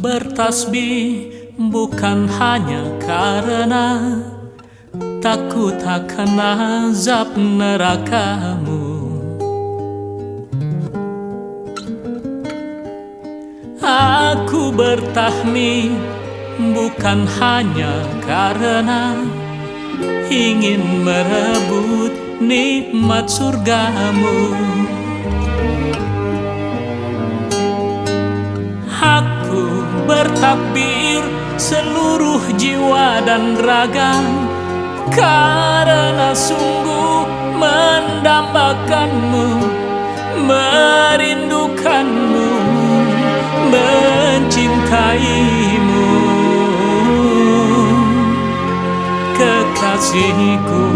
bertasbih bukan hanya karena takut akan azab nerakamu. Aku bertahmid bukan hanya karena ingin merebut nikmat surgamu bertakbir seluruh jiwa dan raga. Karena sungguh mendambakanmu Merindukanmu Mencintaimu. Kekasihku.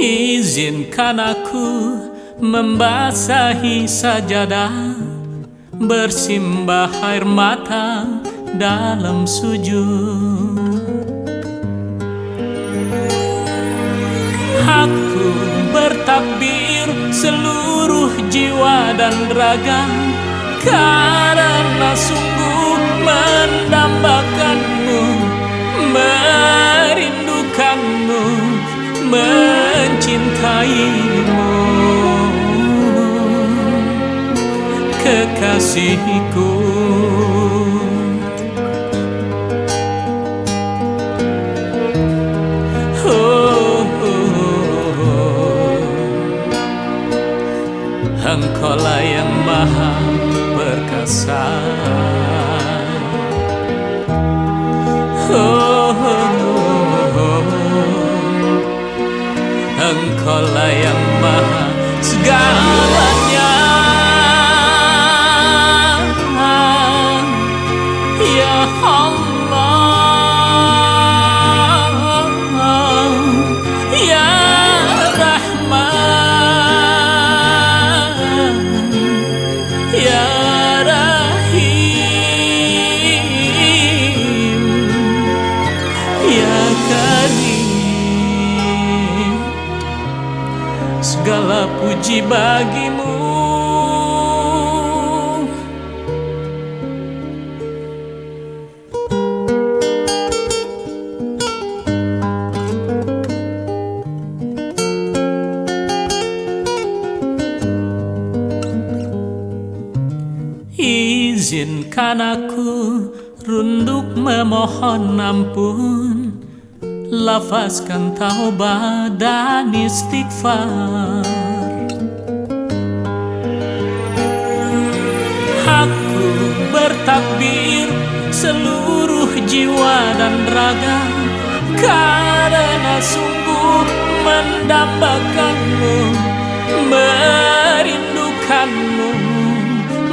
Izinkan aku membasahi sajadah Bersimbah air mata dalam sujud. Aku bertakbir seluruh jiwa dan raga Karena sungguh mendambakanmu Kekasihku Oh. Engkaulah yang maha perkasa oh. Engkaulah yang maha segalanya puji bagimu. Izinkan aku runduk memohon ampun. Lafazkan taubat dan istighfar bertakbir seluruh jiwa dan raga Karena sungguh mendambakanmu Merindukanmu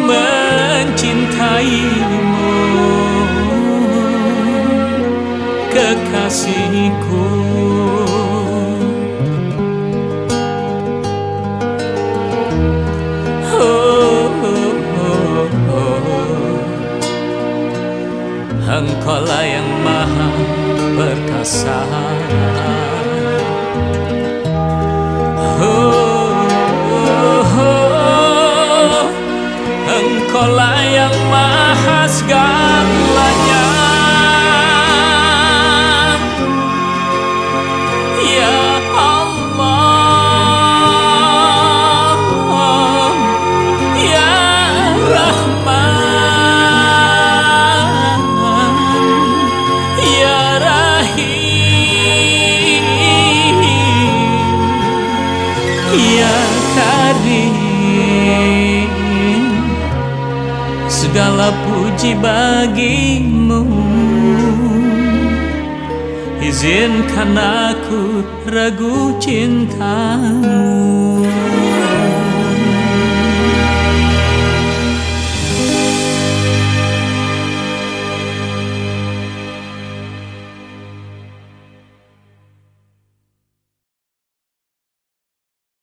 Mencintaimu. Kekasihku Engkaulah yang maha perkasa Segala puji bagimu. Izinkan aku ragu cintamu